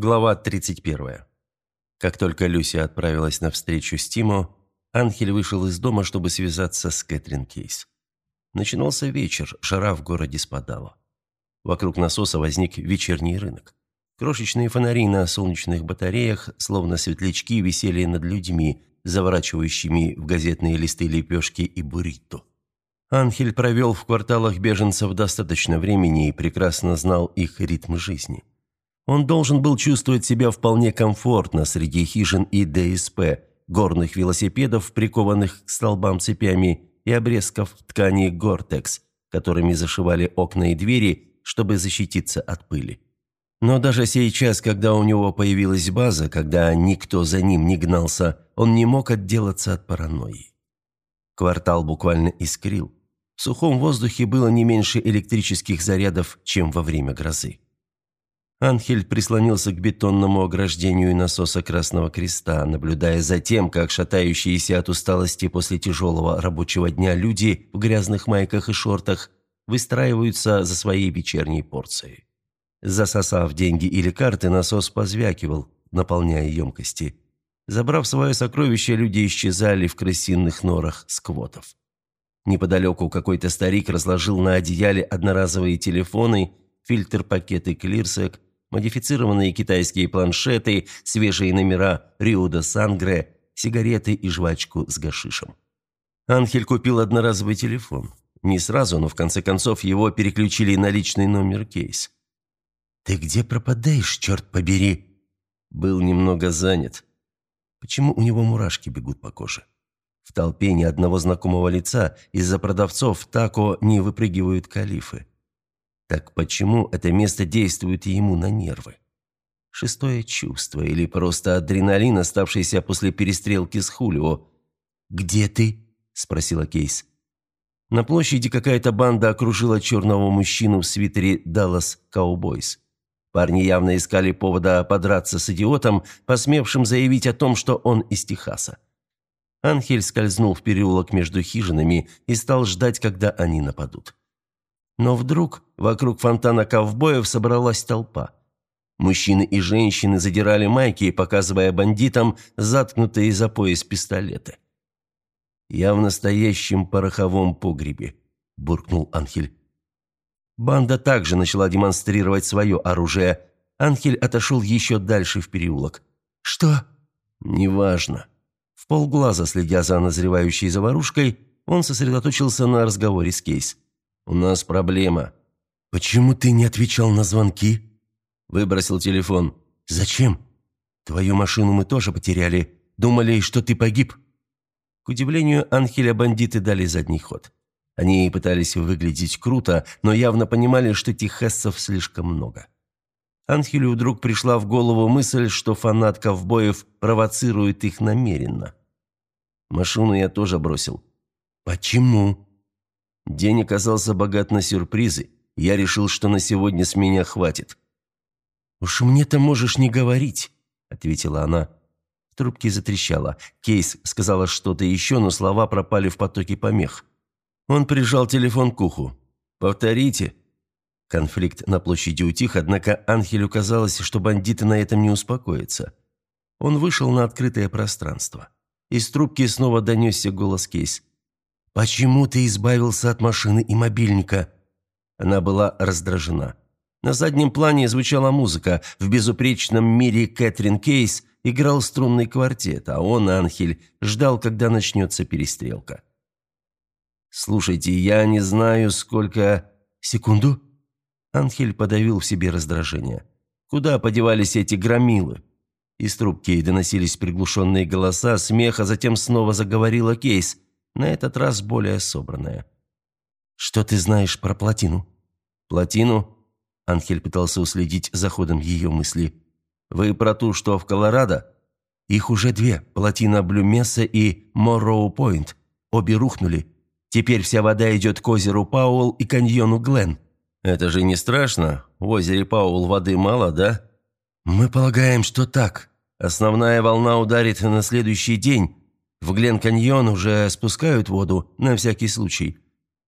Глава 31. Как только Люси отправилась на встречу с Тимо, Анхель вышел из дома, чтобы связаться с Кэтрин Кейс. Начинался вечер, жара в городе спадала. Вокруг насоса возник вечерний рынок. Крошечные фонари на солнечных батареях, словно светлячки, висели над людьми, заворачивающими в газетные листы лепешки и буррито. Анхель провел в кварталах беженцев достаточно времени и прекрасно знал их ритм жизни. Он должен был чувствовать себя вполне комфортно среди хижин и ДСП, горных велосипедов, прикованных к столбам цепями, и обрезков ткани «Гортекс», которыми зашивали окна и двери, чтобы защититься от пыли. Но даже сейчас, когда у него появилась база, когда никто за ним не гнался, он не мог отделаться от паранойи. Квартал буквально искрил. В сухом воздухе было не меньше электрических зарядов, чем во время грозы. Анхель прислонился к бетонному ограждению насоса Красного Креста, наблюдая за тем, как шатающиеся от усталости после тяжелого рабочего дня люди в грязных майках и шортах выстраиваются за своей вечерней порцией. Засосав деньги или карты, насос позвякивал, наполняя емкости. Забрав свое сокровище, люди исчезали в крысиных норах сквотов. Неподалеку какой-то старик разложил на одеяле одноразовые телефоны, фильтр-пакеты клирсек, модифицированные китайские планшеты, свежие номера Рио де Сангре, сигареты и жвачку с гашишем. Анхель купил одноразовый телефон. Не сразу, но в конце концов его переключили на личный номер кейс. «Ты где пропадаешь, черт побери?» Был немного занят. Почему у него мурашки бегут по коже? В толпе ни одного знакомого лица, из-за продавцов тако не выпрыгивают калифы. Так почему это место действует ему на нервы? Шестое чувство или просто адреналин, оставшийся после перестрелки с Хулио? «Где ты?» – спросила Кейс. На площади какая-то банда окружила черного мужчину в свитере «Даллас Cowboys. Парни явно искали повода подраться с идиотом, посмевшим заявить о том, что он из Техаса. Анхель скользнул в переулок между хижинами и стал ждать, когда они нападут. Но вдруг вокруг фонтана ковбоев собралась толпа. Мужчины и женщины задирали майки, показывая бандитам заткнутые за пояс пистолеты. «Я в настоящем пороховом погребе», – буркнул Анхель. Банда также начала демонстрировать свое оружие. Анхель отошел еще дальше в переулок. «Что?» «Неважно». В полглаза, следя за назревающей заварушкой, он сосредоточился на разговоре с Кейс. «У нас проблема». «Почему ты не отвечал на звонки?» Выбросил телефон. «Зачем? Твою машину мы тоже потеряли. Думали, что ты погиб». К удивлению Анхеля бандиты дали задний ход. Они пытались выглядеть круто, но явно понимали, что техессов слишком много. Анхелю вдруг пришла в голову мысль, что фанат ковбоев провоцирует их намеренно. Машину я тоже бросил. «Почему?» День оказался богат на сюрпризы. Я решил, что на сегодня с меня хватит. «Уж мне-то можешь не говорить», — ответила она. В трубке затрещала. Кейс сказала что-то еще, но слова пропали в потоке помех. Он прижал телефон к уху. «Повторите». Конфликт на площади утих, однако Анхелю казалось, что бандиты на этом не успокоятся. Он вышел на открытое пространство. Из трубки снова донесся голос Кейс. «Почему ты избавился от машины и мобильника?» Она была раздражена. На заднем плане звучала музыка. В безупречном мире Кэтрин Кейс играл струнный квартет, а он, Анхель, ждал, когда начнется перестрелка. «Слушайте, я не знаю, сколько...» «Секунду?» Анхель подавил в себе раздражение. «Куда подевались эти громилы?» Из трубки доносились приглушенные голоса, смех, а затем снова заговорила Кейс – на этот раз более собранная. «Что ты знаешь про плотину?» «Плотину?» Анхель пытался уследить за ходом ее мысли. «Вы про ту, что в Колорадо?» «Их уже две. Плотина Блюмеса и Морроу-Пойнт. Обе рухнули. Теперь вся вода идет к озеру Паул и каньону Глен». «Это же не страшно? В озере Паул воды мало, да?» «Мы полагаем, что так. Основная волна ударит на следующий день, в Глен-каньон уже спускают воду, на всякий случай.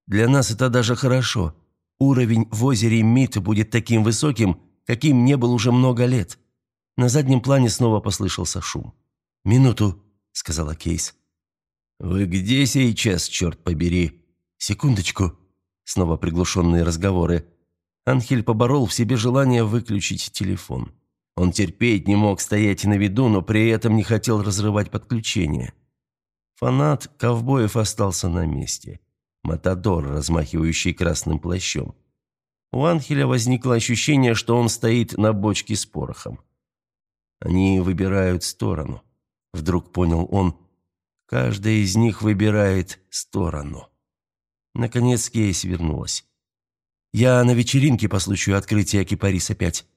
Для нас это даже хорошо. Уровень в озере Мит будет таким высоким, каким не был уже много лет. На заднем плане снова послышался шум. «Минуту», — сказала Кейс. «Вы где сейчас, черт побери?» «Секундочку». Снова приглушенные разговоры. Анхель поборол в себе желание выключить телефон. Он терпеть не мог стоять на виду, но при этом не хотел разрывать подключение. Фанат ковбоев остался на месте. Матадор, размахивающий красным плащом. У Анхеля возникло ощущение, что он стоит на бочке с порохом. Они выбирают сторону. Вдруг понял он. Каждая из них выбирает сторону. Наконец Кейс вернулась. «Я на вечеринке по случаю открытия Кипарис опять.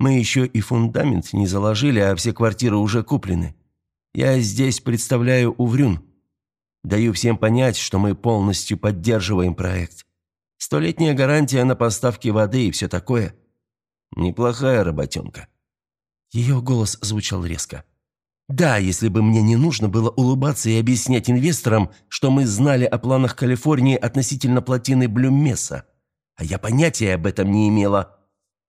Мы еще и фундамент не заложили, а все квартиры уже куплены. Я здесь представляю Уврюн. Даю всем понять, что мы полностью поддерживаем проект. Столетняя гарантия на поставки воды и все такое. Неплохая работенка». Ее голос звучал резко. «Да, если бы мне не нужно было улыбаться и объяснять инвесторам, что мы знали о планах Калифорнии относительно плотины Блюммеса. А я понятия об этом не имела».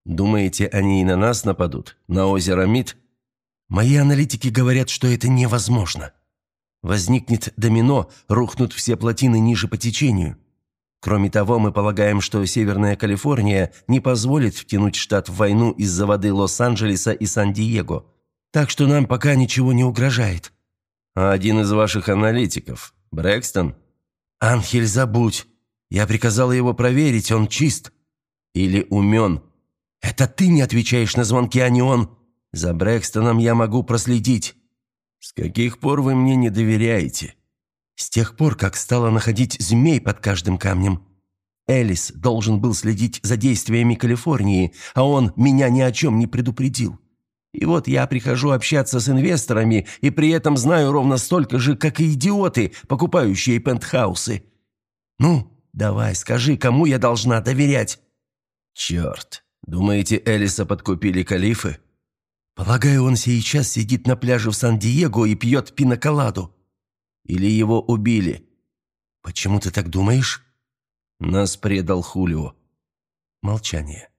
«Думаете, они и на нас нападут? На озеро Мид?» «Мои аналитики говорят, что это невозможно. Возникнет домино, рухнут все плотины ниже по течению. Кроме того, мы полагаем, что Северная Калифорния не позволит втянуть штат в войну из-за воды Лос-Анджелеса и Сан-Диего. Так что нам пока ничего не угрожает». «А один из ваших аналитиков? Брэкстон?» «Анхель, забудь. Я приказал его проверить, он чист. Или умен. Это ты не отвечаешь на звонки, а не он. За Брэкстоном я могу проследить». «С каких пор вы мне не доверяете?» С тех пор, как стала находить змей под каждым камнем. Элис должен был следить за действиями Калифорнии, а он меня ни о чем не предупредил. И вот я прихожу общаться с инвесторами, и при этом знаю ровно столько же, как и идиоты, покупающие пентхаусы. Ну, давай, скажи, кому я должна доверять?» «Черт, думаете, Элиса подкупили калифы?» «Полагаю, он сейчас сидит на пляже в Сан-Диего и пьет пиноколаду. Или его убили?» «Почему ты так думаешь?» «Нас предал Хулио». Молчание.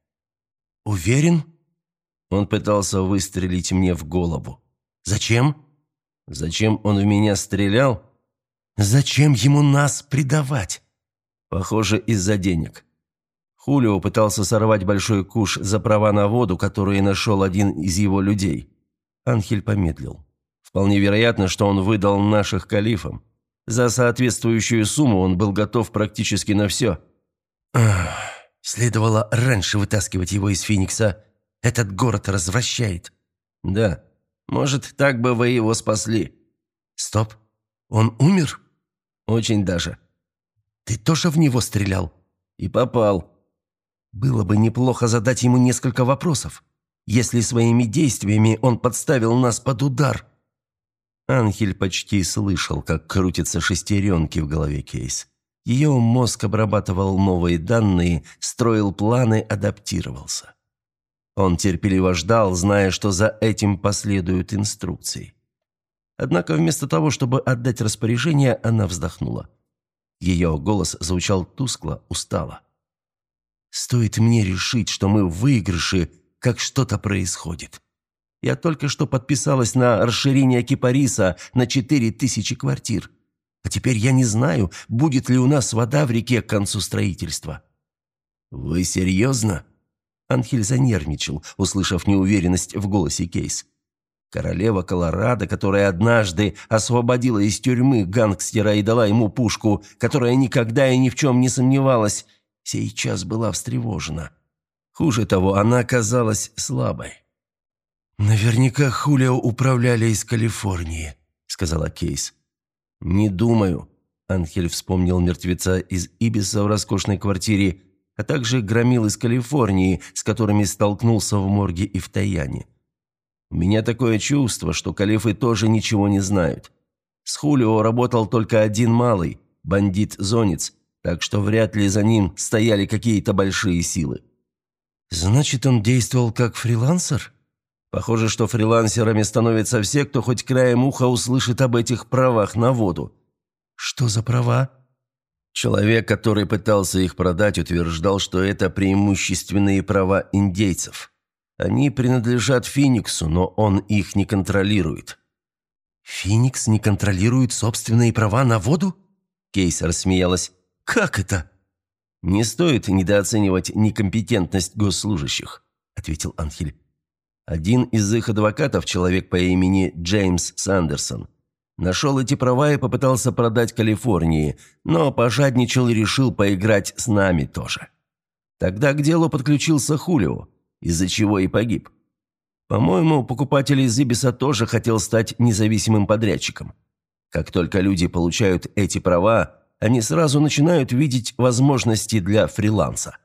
«Уверен?» Он пытался выстрелить мне в голову. «Зачем?» «Зачем он в меня стрелял?» «Зачем ему нас предавать?» «Похоже, из-за денег». Хулио пытался сорвать большой куш за права на воду, которые нашел один из его людей. Анхель помедлил. Вполне вероятно, что он выдал наших калифам. За соответствующую сумму он был готов практически на все. Ах, следовало раньше вытаскивать его из Феникса. Этот город развращает. Да, может, так бы вы его спасли. Стоп, он умер? Очень даже. Ты тоже в него стрелял? И попал. Было бы неплохо задать ему несколько вопросов. Если своими действиями он подставил нас под удар – Анхель почти слышал, как крутятся шестеренки в голове Кейс. Ее мозг обрабатывал новые данные, строил планы, адаптировался. Он терпеливо ждал, зная, что за этим последуют инструкции. Однако вместо того, чтобы отдать распоряжение, она вздохнула. Ее голос звучал тускло, устало. «Стоит мне решить, что мы в выигрыше, как что-то происходит. Я только что подписалась на расширение Кипариса на четыре тысячи квартир. А теперь я не знаю, будет ли у нас вода в реке к концу строительства». «Вы серьезно?» Анхель занервничал, услышав неуверенность в голосе Кейс. Королева Колорадо, которая однажды освободила из тюрьмы гангстера и дала ему пушку, которая никогда и ни в чем не сомневалась, сейчас была встревожена. Хуже того, она казалась слабой. «Наверняка Хулио управляли из Калифорнии», — сказала Кейс. «Не думаю». Анхель вспомнил мертвеца из Ибиса в роскошной квартире, а также громил из Калифорнии, с которыми столкнулся в морге и в Таяне. «У меня такое чувство, что калифы тоже ничего не знают. С Хулио работал только один малый, бандит-зонец, так что вряд ли за ним стояли какие-то большие силы». «Значит, он действовал как фрилансер?» Похоже, что фрилансерами становятся все, кто хоть краем уха услышит об этих правах на воду. Что за права? Человек, который пытался их продать, утверждал, что это преимущественные права индейцев. Они принадлежат Фениксу, но он их не контролирует». «Феникс не контролирует собственные права на воду?» Кейс рассмеялась. «Как это?» «Не стоит недооценивать некомпетентность госслужащих», – ответил Анхель. Один из их адвокатов, человек по имени Джеймс Сандерсон, нашел эти права и попытался продать Калифорнии, но пожадничал и решил поиграть с нами тоже. Тогда к делу подключился Хулио, из-за чего и погиб. По-моему, покупатель из Ибиса тоже хотел стать независимым подрядчиком. Как только люди получают эти права, они сразу начинают видеть возможности для фриланса.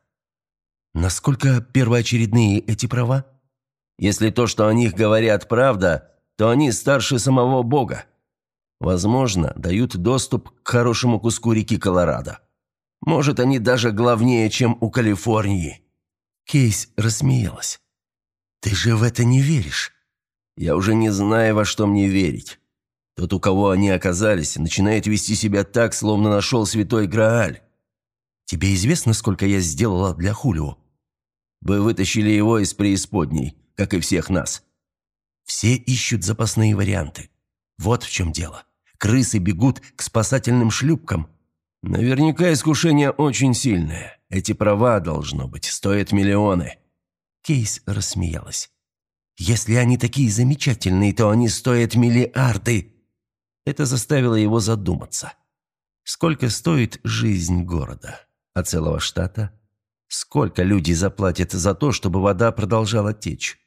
Насколько первоочередные эти права? Если то, что о них говорят, правда, то они старше самого Бога. Возможно, дают доступ к хорошему куску реки Колорадо. Может, они даже главнее, чем у Калифорнии». Кейс рассмеялась. «Ты же в это не веришь?» «Я уже не знаю, во что мне верить. Тот, у кого они оказались, начинает вести себя так, словно нашел святой Грааль. Тебе известно, сколько я сделала для Хулио?» «Вы вытащили его из преисподней как и всех нас. Все ищут запасные варианты. Вот в чем дело. Крысы бегут к спасательным шлюпкам. Наверняка искушение очень сильное. Эти права, должно быть, стоят миллионы. Кейс рассмеялась. «Если они такие замечательные, то они стоят миллиарды!» Это заставило его задуматься. Сколько стоит жизнь города? А целого штата? Сколько люди заплатят за то, чтобы вода продолжала течь?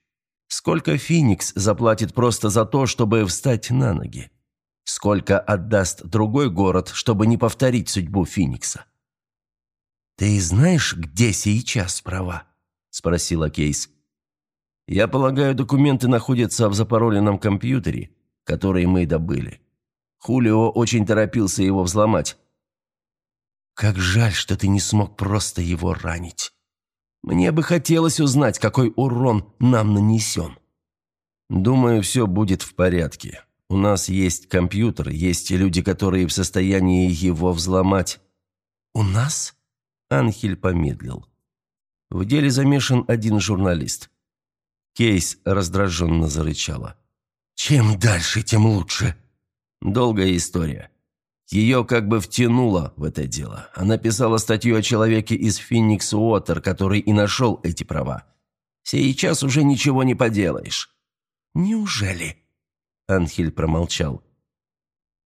Сколько Феникс заплатит просто за то, чтобы встать на ноги? Сколько отдаст другой город, чтобы не повторить судьбу Феникса? «Ты знаешь, где сейчас права?» – спросила Кейс. «Я полагаю, документы находятся в запароленном компьютере, который мы добыли. Хулио очень торопился его взломать». «Как жаль, что ты не смог просто его ранить». Мне бы хотелось узнать, какой урон нам нанесен. Думаю, все будет в порядке. У нас есть компьютер, есть люди, которые в состоянии его взломать. У нас? Анхель помедлил. В деле замешан один журналист. Кейс раздраженно зарычала. «Чем дальше, тем лучше». Долгая история. Ее как бы втянуло в это дело. Она писала статью о человеке из Феникс Уотер, который и нашел эти права. Сейчас уже ничего не поделаешь». «Неужели?» Анхель промолчал.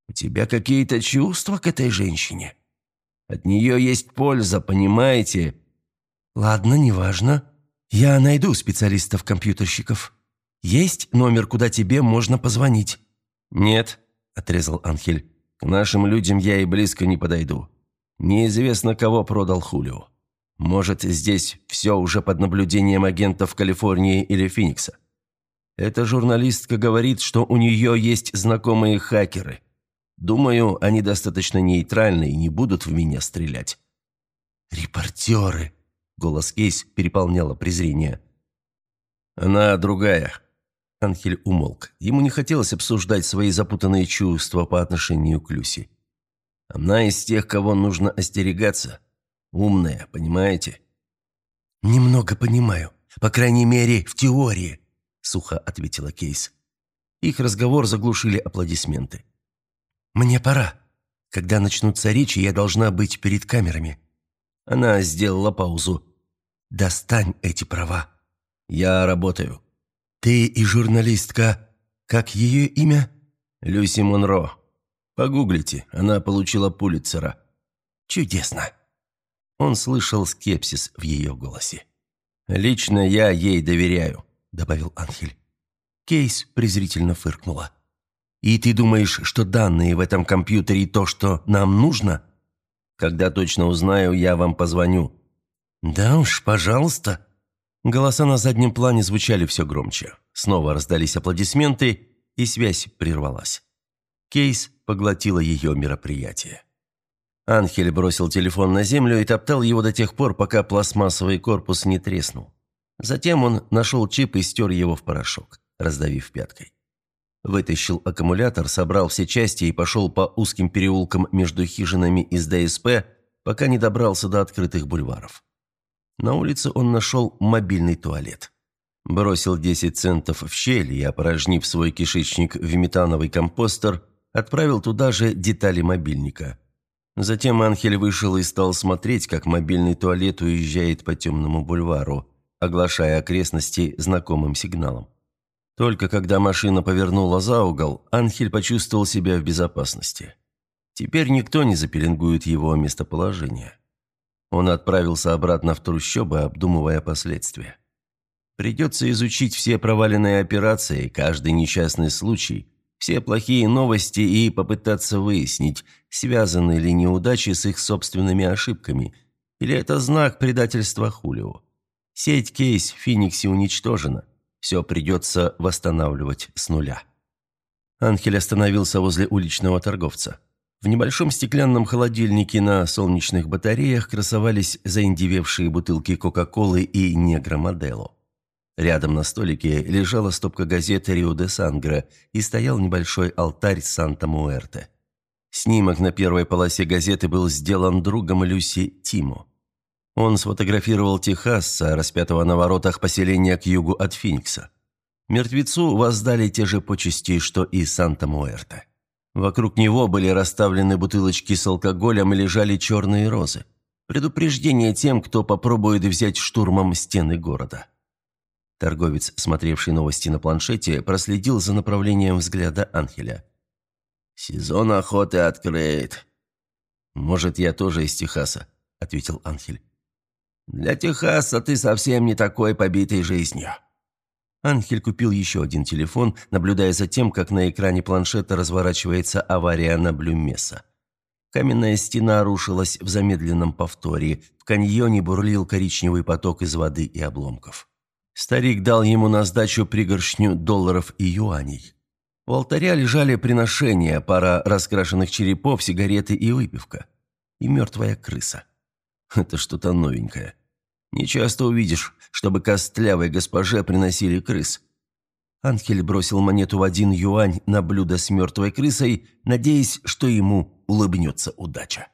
«У тебя какие-то чувства к этой женщине? От нее есть польза, понимаете?» «Ладно, неважно. Я найду специалистов-компьютерщиков. Есть номер, куда тебе можно позвонить?» «Нет», – отрезал Анхель. К нашим людям я и близко не подойду. Неизвестно, кого продал Хулио. Может, здесь все уже под наблюдением агентов Калифорнии или Феникса. Эта журналистка говорит, что у нее есть знакомые хакеры. Думаю, они достаточно нейтральны и не будут в меня стрелять. «Репортеры!» – голос Кейс переполняло презрение. «Она другая. Анхель умолк. Ему не хотелось обсуждать свои запутанные чувства по отношению к Люси. Она из тех, кого нужно остерегаться. Умная, понимаете? «Немного понимаю. По крайней мере, в теории», — сухо ответила Кейс. Их разговор заглушили аплодисменты. «Мне пора. Когда начнутся речи, я должна быть перед камерами». Она сделала паузу. «Достань эти права. Я работаю». «Ты и журналистка. Как ее имя?» «Люси Монро. Погуглите, она получила Пулитцера». «Чудесно». Он слышал скепсис в ее голосе. «Лично я ей доверяю», — добавил Анхель. Кейс презрительно фыркнула. «И ты думаешь, что данные в этом компьютере то, что нам нужно?» «Когда точно узнаю, я вам позвоню». «Да уж, пожалуйста», Голоса на заднем плане звучали все громче. Снова раздались аплодисменты, и связь прервалась. Кейс поглотила ее мероприятие. Анхель бросил телефон на землю и топтал его до тех пор, пока пластмассовый корпус не треснул. Затем он нашел чип и стер его в порошок, раздавив пяткой. Вытащил аккумулятор, собрал все части и пошел по узким переулкам между хижинами из ДСП, пока не добрался до открытых бульваров. На улице он нашел мобильный туалет. Бросил 10 центов в щель и, опорожнив свой кишечник в метановый компостер, отправил туда же детали мобильника. Затем Анхель вышел и стал смотреть, как мобильный туалет уезжает по темному бульвару, оглашая окрестности знакомым сигналом. Только когда машина повернула за угол, Анхель почувствовал себя в безопасности. Теперь никто не запеленгует его местоположение. Он отправился обратно в трущобы, обдумывая последствия. Придется изучить все проваленные операции, каждый несчастный случай, все плохие новости и попытаться выяснить, связаны ли неудачи с их собственными ошибками, или это знак предательства Хулио. Сеть кейс в Фениксе уничтожена. Все придется восстанавливать с нуля. Анхель остановился возле уличного торговца. В небольшом стеклянном холодильнике на солнечных батареях красовались заиндевевшие бутылки Кока-Колы и Негро Модело. Рядом на столике лежала стопка газет «Рио де Сангро» и стоял небольшой алтарь Санта-Муэрте. Снимок на первой полосе газеты был сделан другом Люси Тимо. Он сфотографировал Техасса, распятого на воротах поселения к югу от Финикса. Мертвецу воздали те же почести, что и Санта-Муэрте. Вокруг него были расставлены бутылочки с алкоголем и лежали черные розы. Предупреждение тем, кто попробует взять штурмом стены города. Торговец, смотревший новости на планшете, проследил за направлением взгляда Анхеля. «Сезон охоты открыт». «Может, я тоже из Техаса», — ответил Анхель. «Для Техаса ты совсем не такой побитый жизнью». Анхель купил еще один телефон, наблюдая за тем, как на экране планшета разворачивается авария на Блюмеса. Каменная стена рушилась в замедленном повторе, в каньоне бурлил коричневый поток из воды и обломков. Старик дал ему на сдачу пригоршню долларов и юаней. У алтаря лежали приношения, пара раскрашенных черепов, сигареты и выпивка. И мертвая крыса. Это что-то новенькое. Не часто увидишь, чтобы костлявой госпоже приносили крыс. Анхель бросил монету в один юань на блюдо с мертвой крысой, надеясь, что ему улыбнется удача.